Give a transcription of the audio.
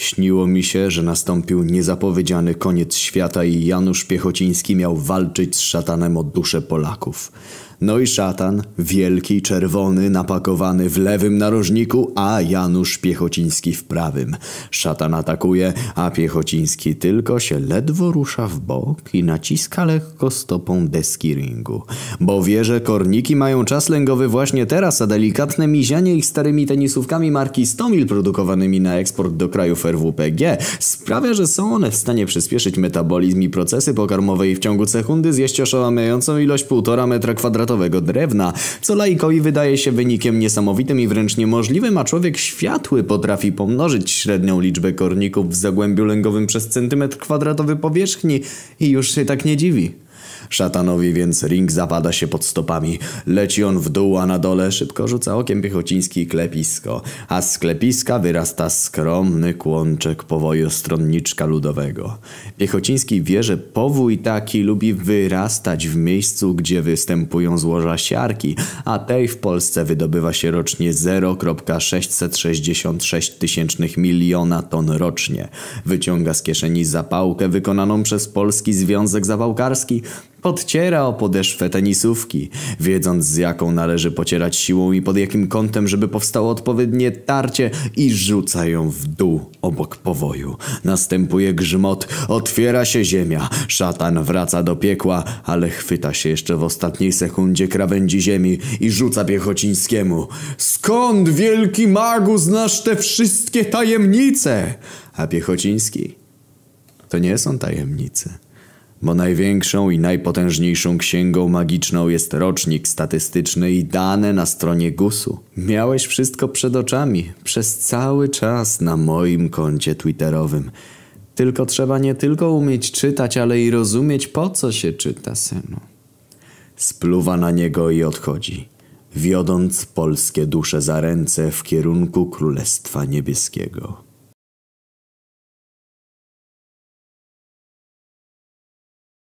Śniło mi się, że nastąpił niezapowiedziany koniec świata i Janusz Piechociński miał walczyć z szatanem o duszę Polaków. No i szatan, wielki, czerwony, napakowany w lewym narożniku, a Janusz Piechociński w prawym. Szatan atakuje, a Piechociński tylko się ledwo rusza w bok i naciska lekko stopą deski ringu. Bo wie, że korniki mają czas lęgowy właśnie teraz, a delikatne mizianie ich starymi tenisówkami marki Stomil produkowanymi na eksport do krajów RWPG sprawia, że są one w stanie przyspieszyć metabolizm i procesy pokarmowe i w ciągu sekundy zjeść oszałamiającą ilość półtora metra kwadratowego kwadratowego drewna, co laikowi wydaje się wynikiem niesamowitym i wręcz niemożliwym, a człowiek światły potrafi pomnożyć średnią liczbę korników w zagłębiu lęgowym przez centymetr kwadratowy powierzchni i już się tak nie dziwi. Szatanowi więc ring zapada się pod stopami. Leci on w dół, a na dole szybko rzuca okiem piechociński klepisko, a z klepiska wyrasta skromny kłączek powoju stronniczka ludowego. Piechociński wie, że powój taki lubi wyrastać w miejscu, gdzie występują złoża siarki, a tej w Polsce wydobywa się rocznie 0,666 tysięcznych miliona ton rocznie. Wyciąga z kieszeni zapałkę wykonaną przez Polski Związek Zawałkarski, Podciera o podeszwę tenisówki, wiedząc z jaką należy pocierać siłą i pod jakim kątem, żeby powstało odpowiednie tarcie i rzuca ją w dół obok powoju. Następuje grzmot, otwiera się ziemia, szatan wraca do piekła, ale chwyta się jeszcze w ostatniej sekundzie krawędzi ziemi i rzuca Piechocińskiemu. Skąd, wielki magu, znasz te wszystkie tajemnice? A Piechociński? To nie są tajemnice bo największą i najpotężniejszą księgą magiczną jest rocznik statystyczny i dane na stronie GUS-u. Miałeś wszystko przed oczami, przez cały czas na moim koncie twitterowym. Tylko trzeba nie tylko umieć czytać, ale i rozumieć po co się czyta, synu. Spluwa na niego i odchodzi, wiodąc polskie dusze za ręce w kierunku Królestwa Niebieskiego.